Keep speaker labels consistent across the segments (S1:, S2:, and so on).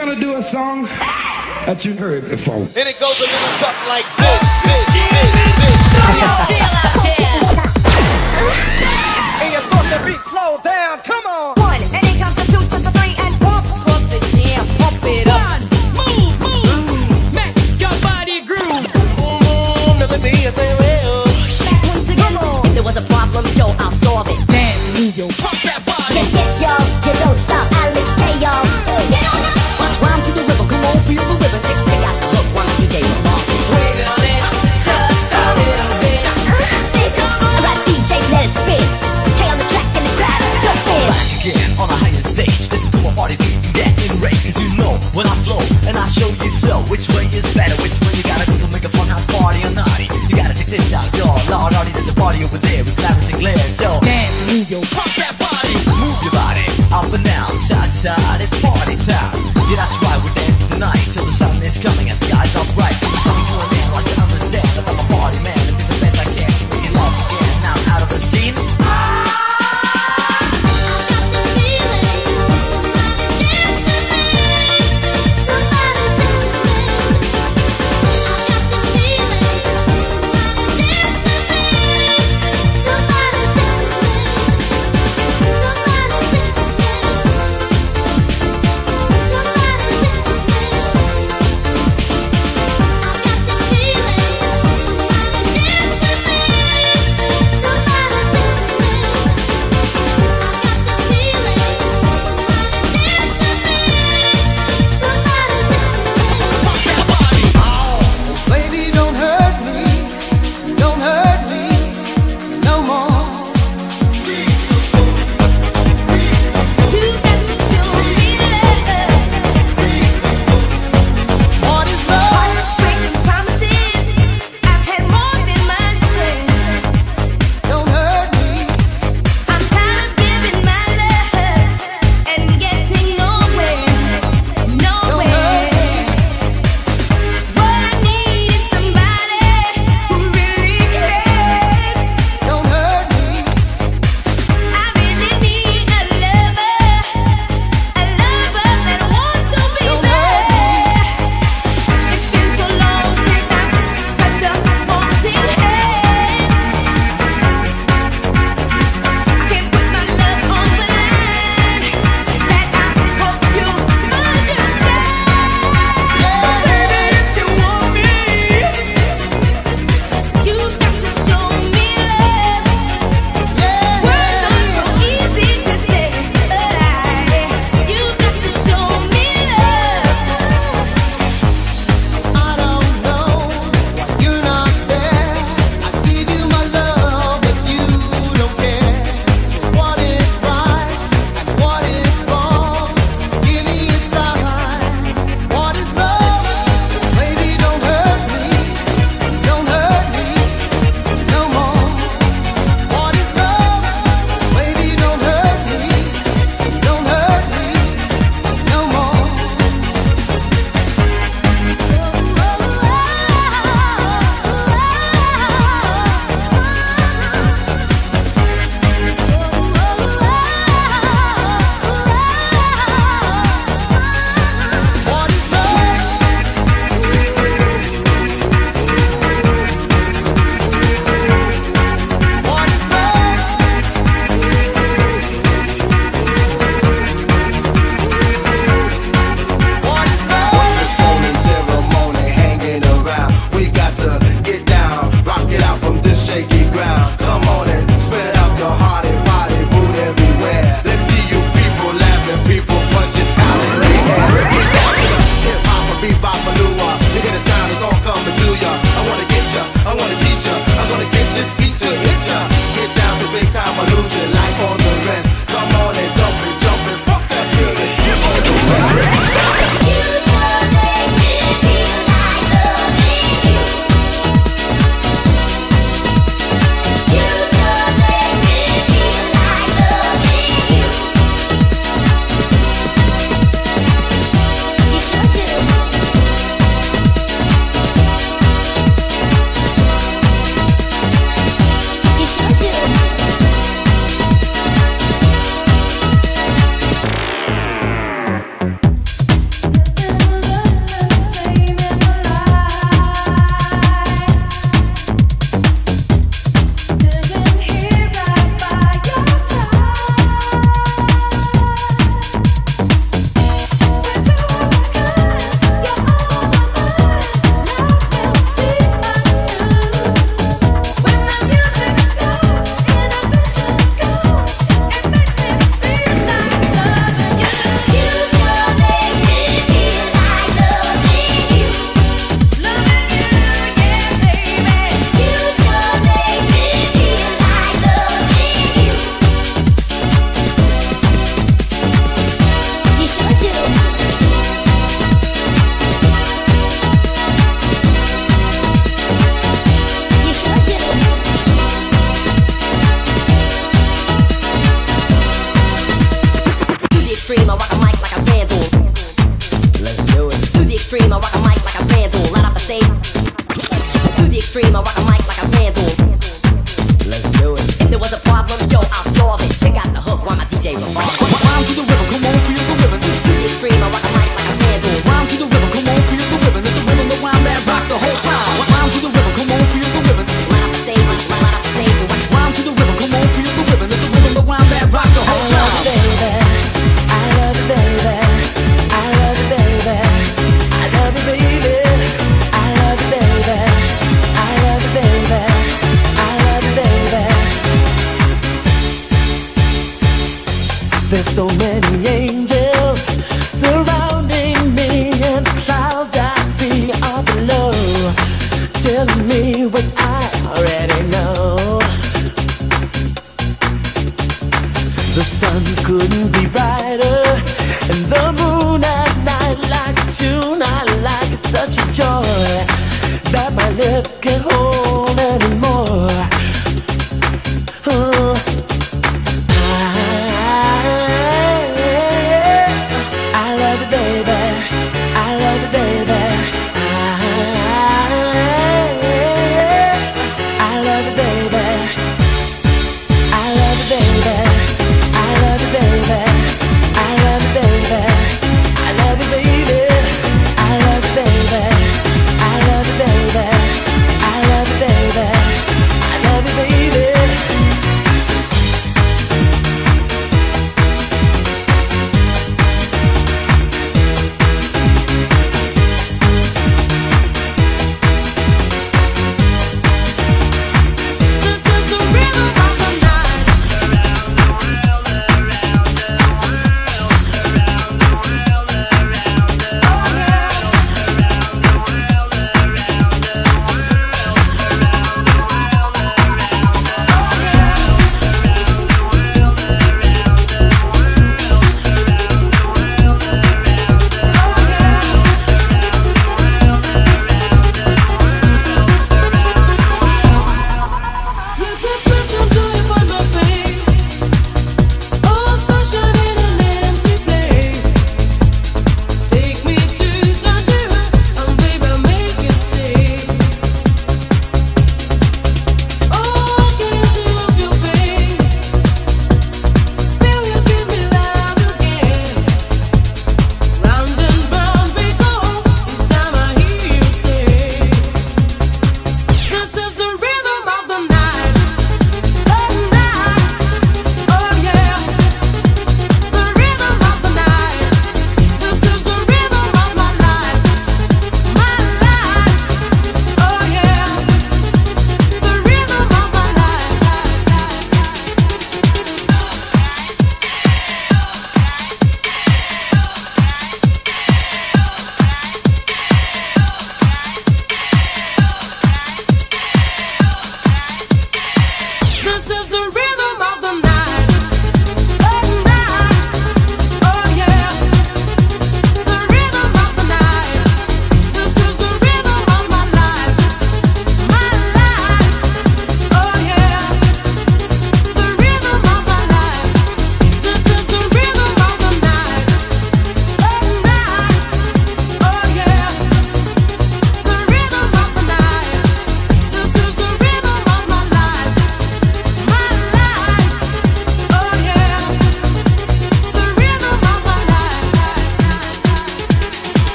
S1: gonna do a song that you heard before.
S2: And it goes a little something like this, this, this, this.
S3: Slow
S4: your
S5: feel out there. And
S6: your fucking beat slowed down. Come sits outdoor Lord, all there's a party over there with flowers and glare So
S4: man, move your
S6: pop that body Move your body up and down, side to side It's party time Yeah, that's why we're dancing tonight Till the sun is coming
S7: up.
S8: look at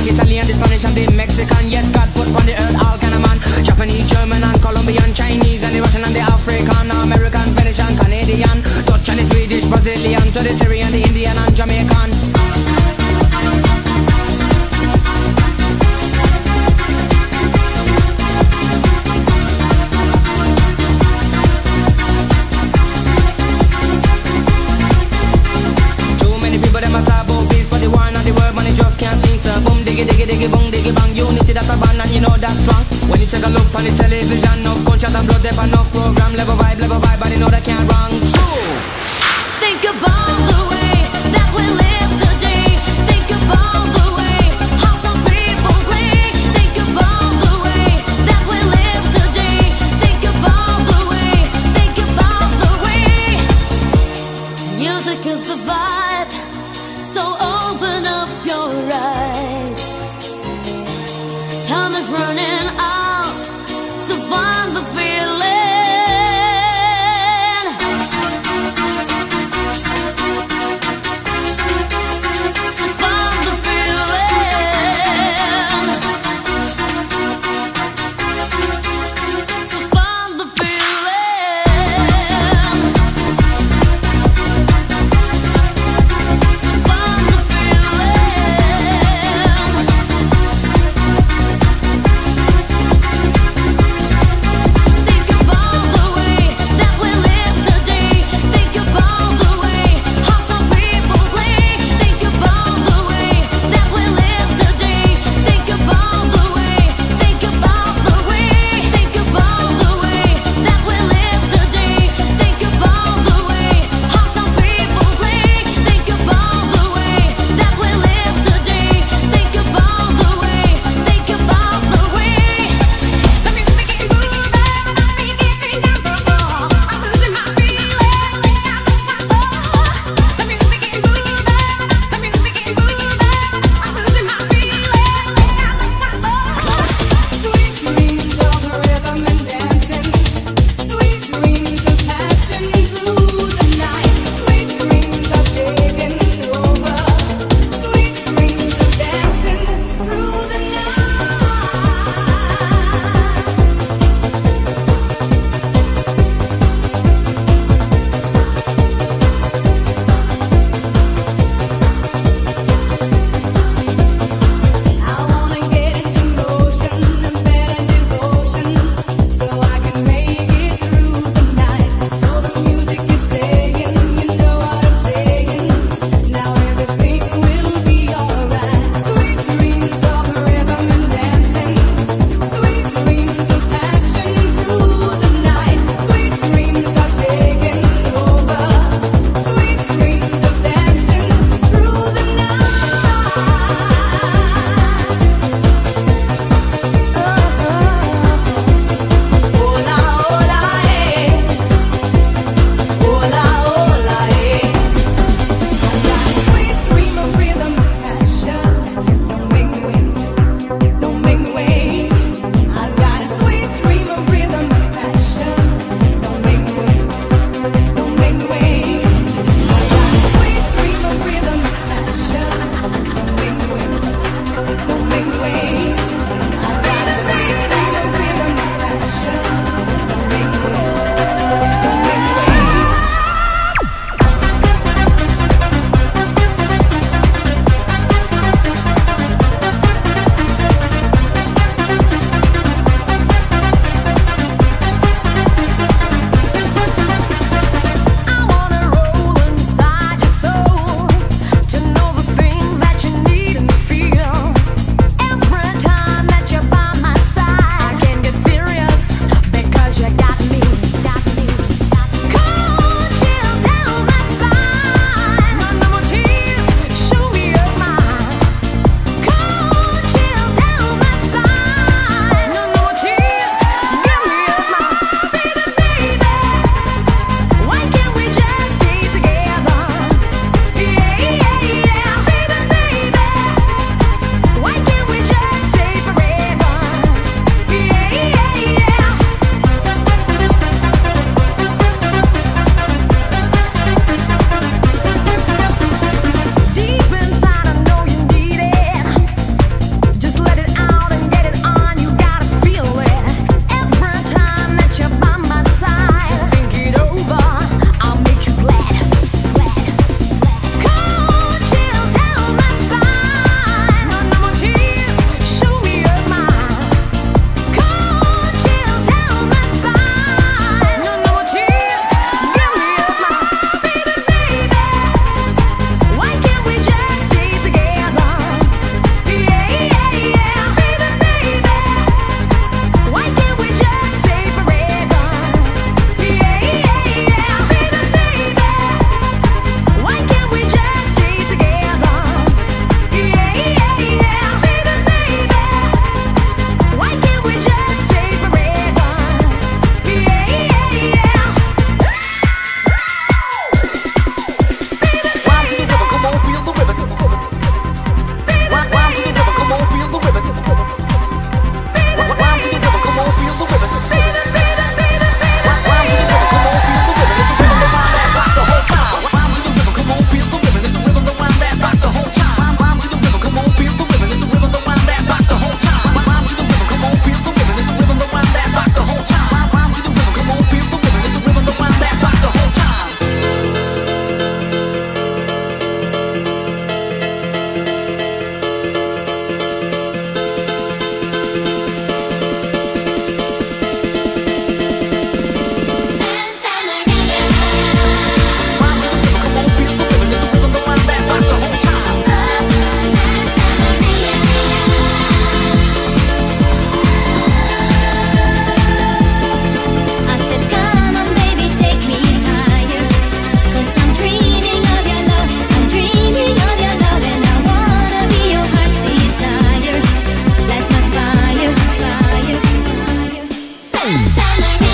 S9: Slovak, Italian, the Spanish and the Mexican. Yes, God put on the earth all kind of man. Japanese, German and Colombian Chinese and the Russian and the African American, Finnish and Canadian Dutch and the Swedish, Brazilian. To the Syrian
S10: summer.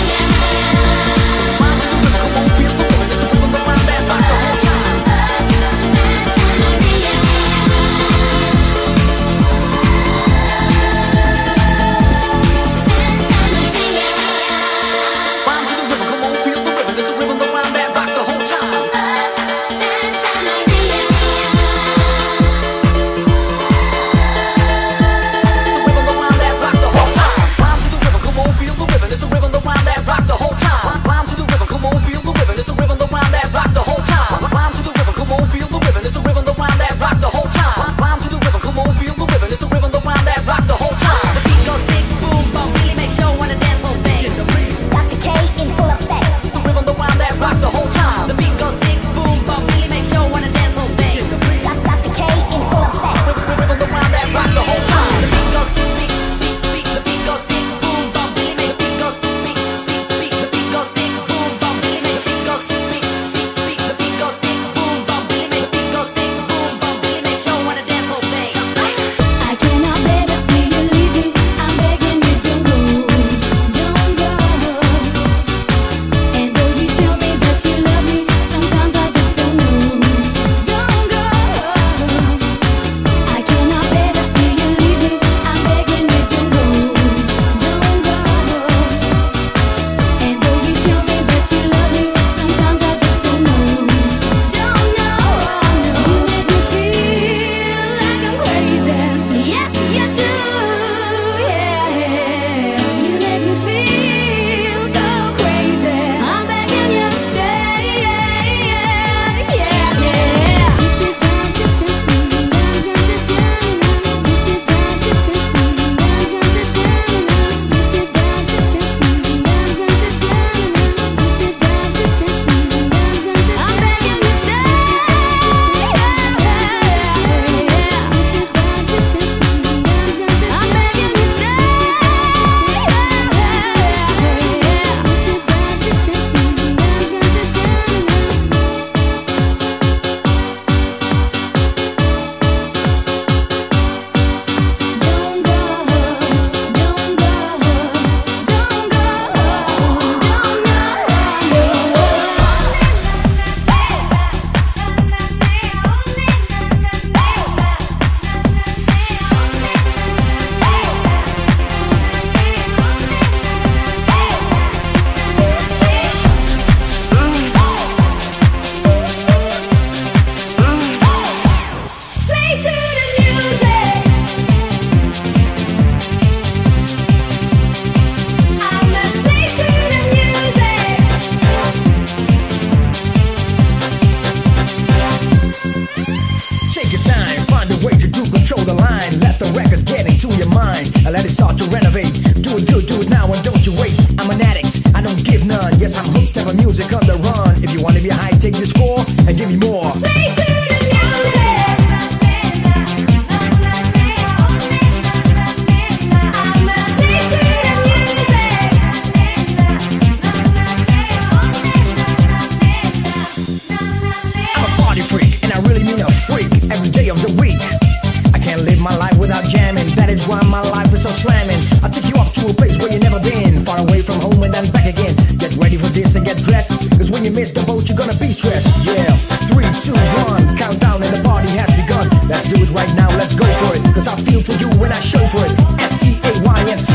S10: From home and then back again. Get ready for this and get dressed, cause when you miss the boat, you're gonna be stressed. Yeah, three, two, one, countdown, and the party has begun. Let's do it right now, let's go for it. Cause I feel for you when I show for it. S T A Y N C.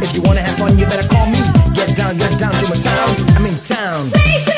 S10: If you wanna have fun, you better call me. Get down, get down to my sound. I'm in town.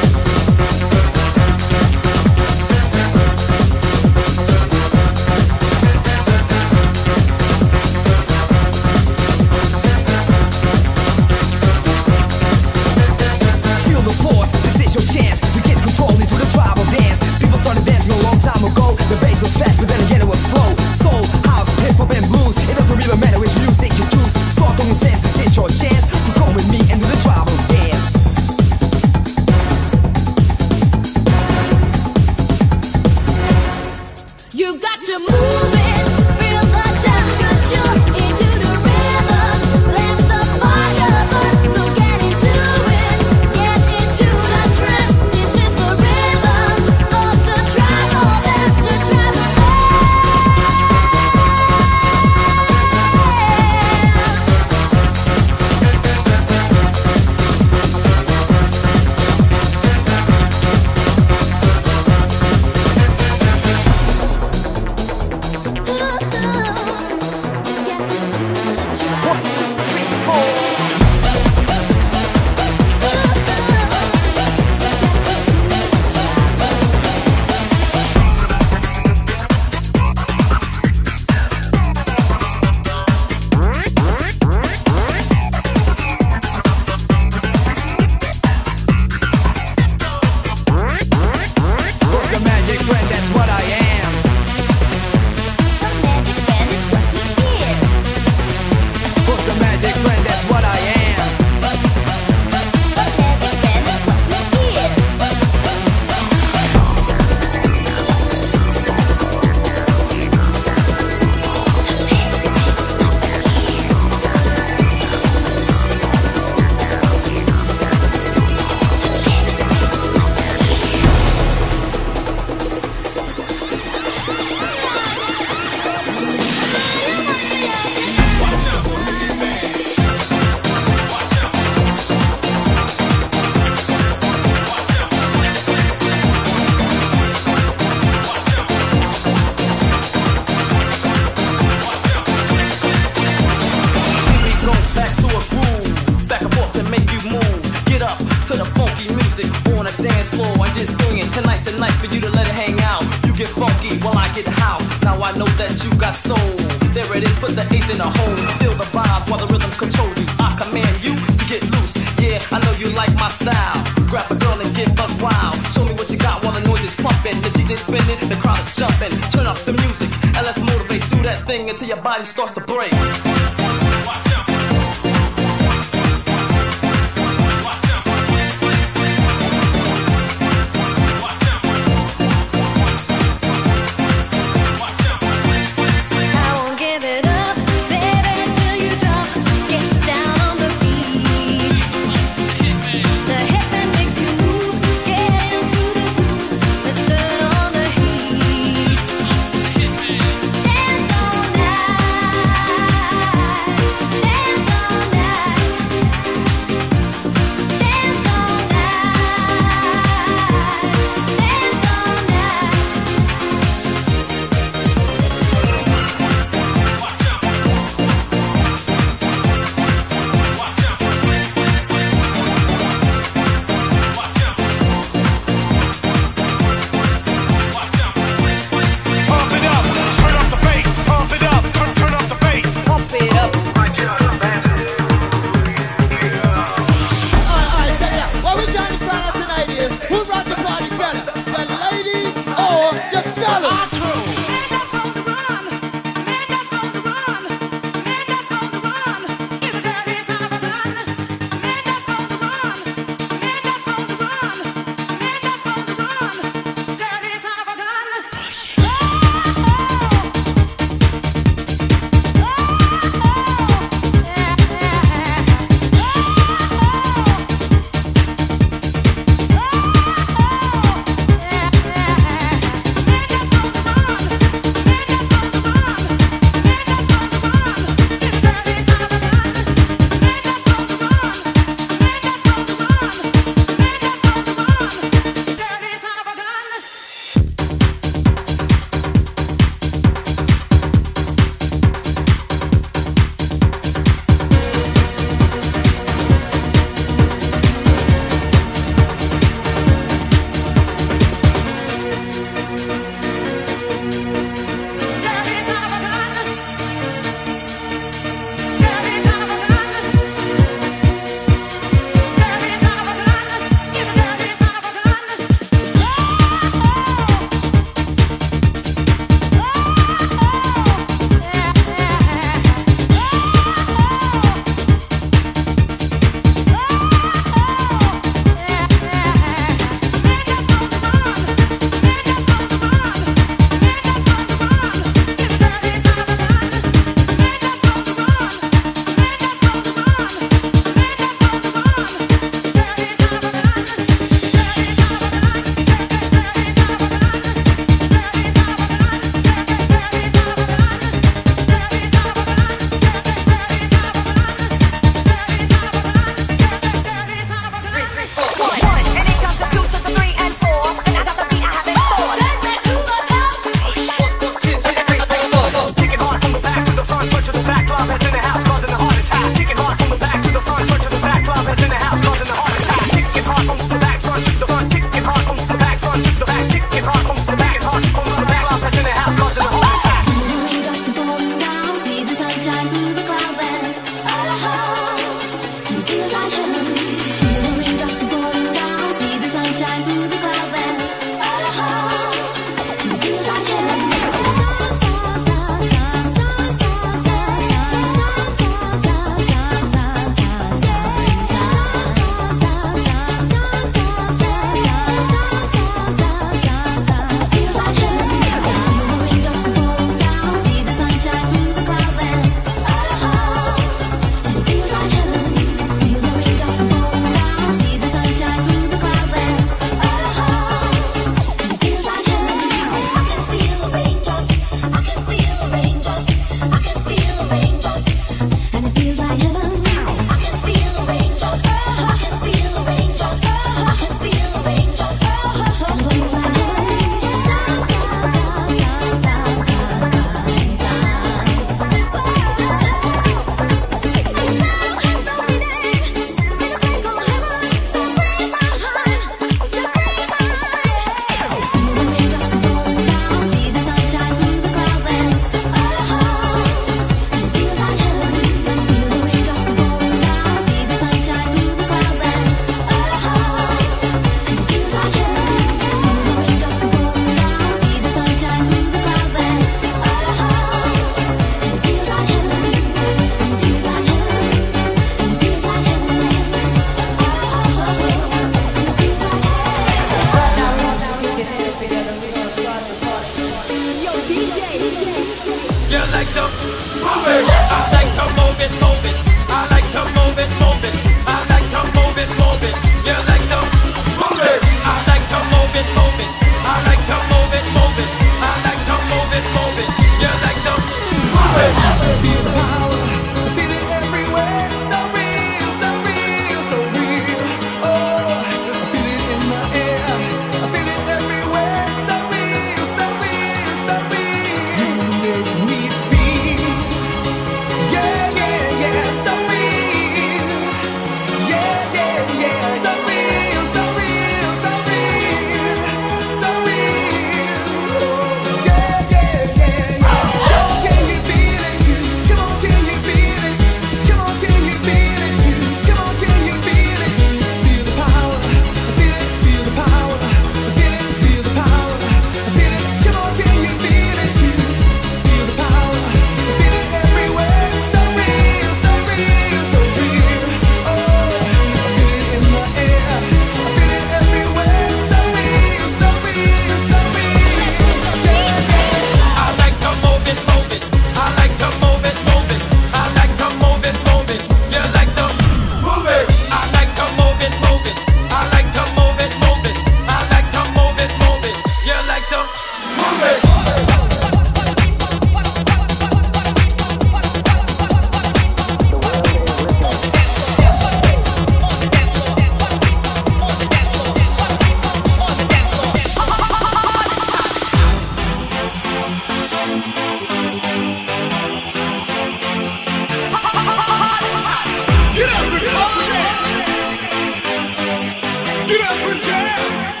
S9: Get
S5: up and
S11: jam.